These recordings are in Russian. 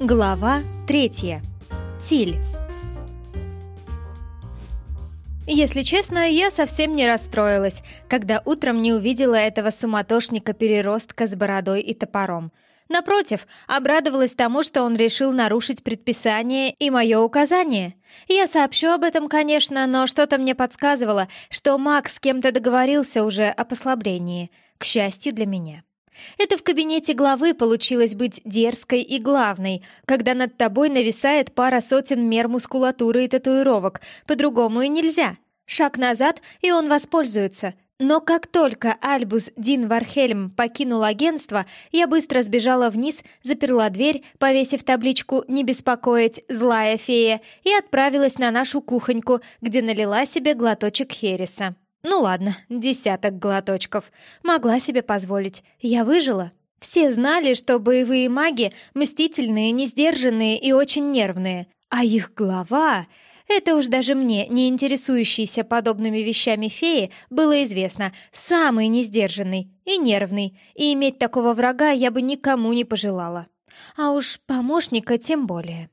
Глава третья. Тиль. Если честно, я совсем не расстроилась, когда утром не увидела этого суматошника-переростка с бородой и топором. Напротив, обрадовалась тому, что он решил нарушить предписание и мое указание. Я сообщу об этом, конечно, но что-то мне подсказывало, что Макс с кем-то договорился уже о послаблении, к счастью для меня. Это в кабинете главы получилось быть дерзкой и главной, когда над тобой нависает пара сотен мер мускулатуры и татуировок, по-другому и нельзя. Шаг назад, и он воспользуется. Но как только Альбус Дин Вархельм покинул агентство, я быстро сбежала вниз, заперла дверь, повесив табличку «Не беспокоить, злая фея», и отправилась на нашу кухоньку, где налила себе глоточек хереса. Ну ладно, десяток глоточков. Могла себе позволить. Я выжила. Все знали, что боевые маги мстительные, несдержанные и очень нервные. А их глава... Это уж даже мне, не интересующейся подобными вещами феи, было известно. Самый несдержанный и нервный. И иметь такого врага я бы никому не пожелала. А уж помощника тем более.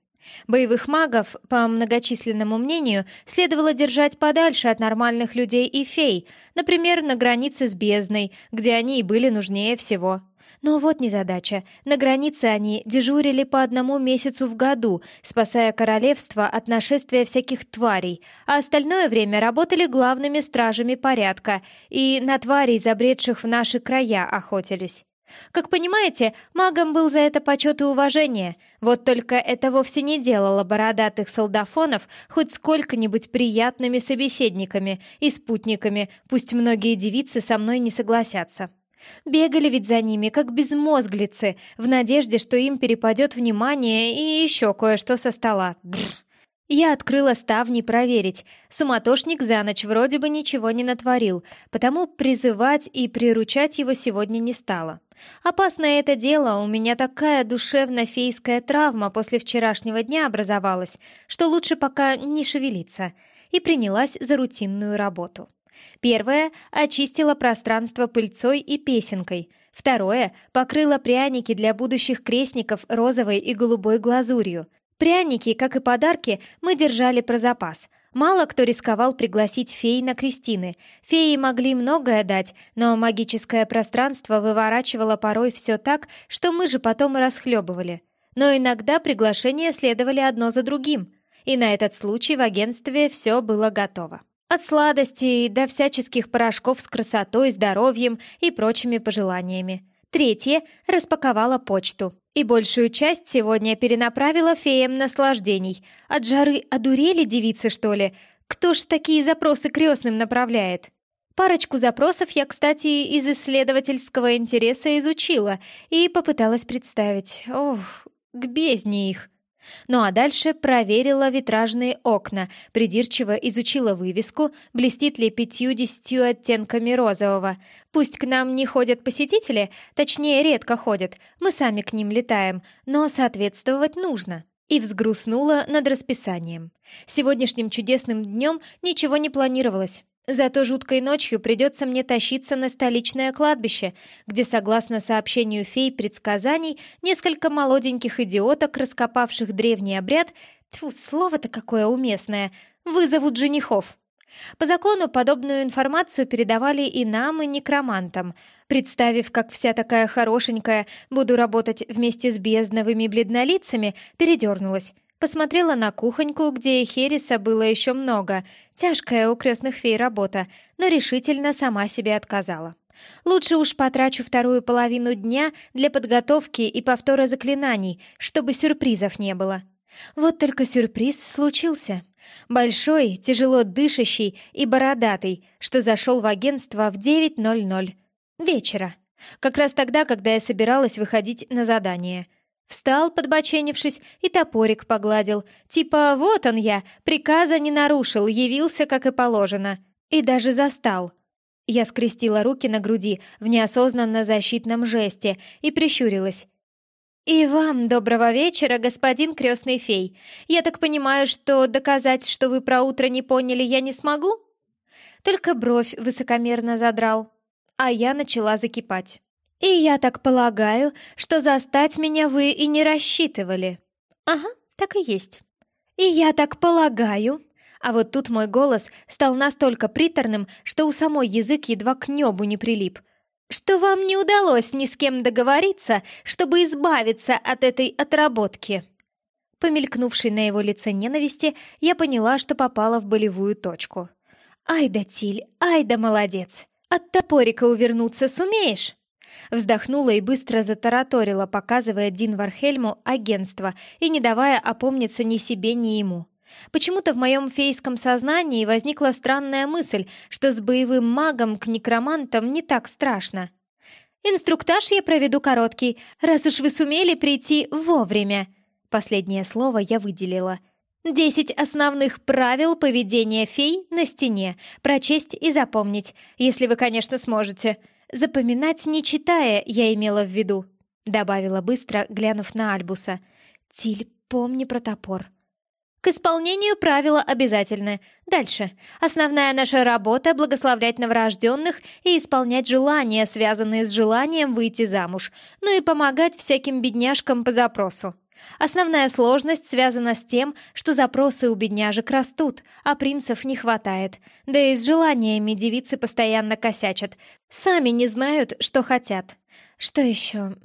Боевых магов, по многочисленному мнению, следовало держать подальше от нормальных людей и фей, например, на границе с бездной, где они и были нужнее всего. Но вот незадача. На границе они дежурили по одному месяцу в году, спасая королевство от нашествия всяких тварей, а остальное время работали главными стражами порядка и на тварей, забредших в наши края, охотились. Как понимаете, магам был за это почет и уважение. Вот только это вовсе не делало бородатых солдафонов хоть сколько-нибудь приятными собеседниками и спутниками, пусть многие девицы со мной не согласятся. Бегали ведь за ними, как безмозглицы, в надежде, что им перепадет внимание и еще кое-что со стола. Бррр. Я открыла ставни проверить. Суматошник за ночь вроде бы ничего не натворил, потому призывать и приручать его сегодня не стала. Опасное это дело, у меня такая душевно-фейская травма после вчерашнего дня образовалась, что лучше пока не шевелиться. И принялась за рутинную работу. Первое — очистила пространство пыльцой и песенкой. Второе — покрыла пряники для будущих крестников розовой и голубой глазурью. Пряники, как и подарки, мы держали про запас. Мало кто рисковал пригласить фей на крестины. Феи могли многое дать, но магическое пространство выворачивало порой все так, что мы же потом и расхлебывали. Но иногда приглашения следовали одно за другим, и на этот случай в агентстве все было готово. От сладостей до всяческих порошков с красотой, здоровьем и прочими пожеланиями. Третье — распаковала почту. И большую часть сегодня перенаправила феям наслаждений. От жары одурели девицы, что ли? Кто ж такие запросы крестным направляет? Парочку запросов я, кстати, из исследовательского интереса изучила и попыталась представить. Ох, к бездне их. Ну а дальше проверила витражные окна, придирчиво изучила вывеску, блестит ли пятью-десятью оттенками розового. Пусть к нам не ходят посетители, точнее, редко ходят, мы сами к ним летаем, но соответствовать нужно. И взгрустнула над расписанием. Сегодняшним чудесным днем ничего не планировалось. Зато жуткой ночью придется мне тащиться на столичное кладбище, где, согласно сообщению фей предсказаний, несколько молоденьких идиоток, раскопавших древний обряд, тьфу, слово-то какое уместное, вызовут женихов. По закону подобную информацию передавали и нам, и некромантам. Представив, как вся такая хорошенькая буду работать вместе с бездновыми бледнолицами, передернулась. Посмотрела на кухоньку, где Хереса было еще много. Тяжкая у крестных фей работа, но решительно сама себе отказала. Лучше уж потрачу вторую половину дня для подготовки и повтора заклинаний, чтобы сюрпризов не было. Вот только сюрприз случился. Большой, тяжело дышащий и бородатый, что зашел в агентство в 9.00 вечера. Как раз тогда, когда я собиралась выходить на задание. Встал, подбоченившись, и топорик погладил. Типа «вот он я, приказа не нарушил, явился, как и положено». И даже застал. Я скрестила руки на груди в неосознанно защитном жесте и прищурилась. «И вам доброго вечера, господин крестный фей. Я так понимаю, что доказать, что вы про утро не поняли, я не смогу?» Только бровь высокомерно задрал, а я начала закипать. «И я так полагаю, что застать меня вы и не рассчитывали». Ага, так и есть. И я так полагаю. А вот тут мой голос стал настолько приторным, что у самой язык едва к небу не прилип. Что вам не удалось ни с кем договориться, чтобы избавиться от этой отработки. Помелькнувшей на его лице ненависти, я поняла, что попала в болевую точку. «Ай да, Тиль, ай да молодец! От топорика увернуться сумеешь?» Вздохнула и быстро затараторила, показывая Дин Вархельму агентство и не давая опомниться ни себе, ни ему. Почему-то в моем фейском сознании возникла странная мысль, что с боевым магом к некромантам не так страшно. «Инструктаж я проведу короткий, раз уж вы сумели прийти вовремя», Последнее слово я выделила. Десять основных правил поведения фей на стене. Прочесть и запомнить, если вы, конечно, сможете. Запоминать не читая, я имела в виду. Добавила быстро, глянув на Альбуса. Тиль, помни про топор. К исполнению правила обязательны. Дальше. Основная наша работа — благословлять новорожденных и исполнять желания, связанные с желанием выйти замуж, ну и помогать всяким бедняжкам по запросу. Основная сложность связана с тем, что запросы у бедняжек растут, а принцев не хватает. Да и с желаниями девицы постоянно косячат. Сами не знают, что хотят. Что еще?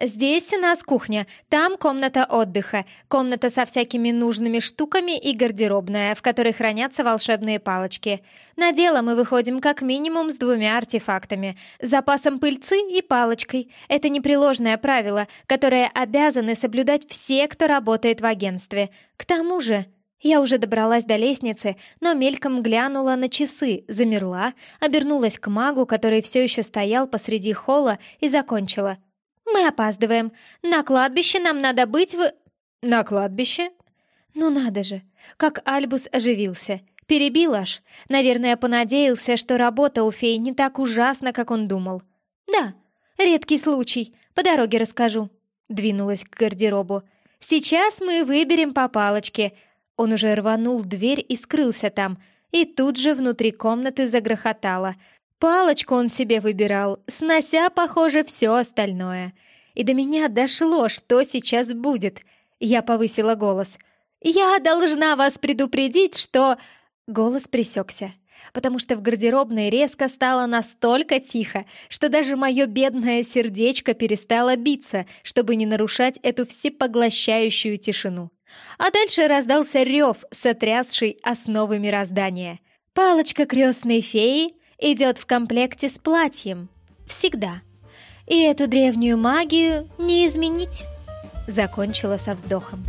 Здесь у нас кухня, там комната отдыха, комната со всякими нужными штуками и гардеробная, в которой хранятся волшебные палочки. На дело мы выходим как минимум с двумя артефактами, запасом пыльцы и палочкой. Это непреложное правило, которое обязаны соблюдать все, кто работает в агентстве. К тому же... Я уже добралась до лестницы, но мельком глянула на часы, замерла, обернулась к магу, который все еще стоял посреди холла, и закончила. «Мы опаздываем. На кладбище нам надо быть в...» «На кладбище?» «Ну надо же!» Как Альбус оживился. Перебил аж. Наверное, понадеялся, что работа у фей не так ужасна, как он думал. «Да, редкий случай. По дороге расскажу». Двинулась к гардеробу. «Сейчас мы выберем по палочке. Он уже рванул дверь и скрылся там, и тут же внутри комнаты загрохотало. Палочку он себе выбирал, снося, похоже, все остальное. И до меня дошло, что сейчас будет. Я повысила голос. «Я должна вас предупредить, что...» Голос пресекся, потому что в гардеробной резко стало настолько тихо, что даже мое бедное сердечко перестало биться, чтобы не нарушать эту всепоглощающую тишину. А дальше раздался рев, сотрясший основы мироздания. Палочка крестной феи идет в комплекте с платьем. Всегда. И эту древнюю магию не изменить. Закончила со вздохом.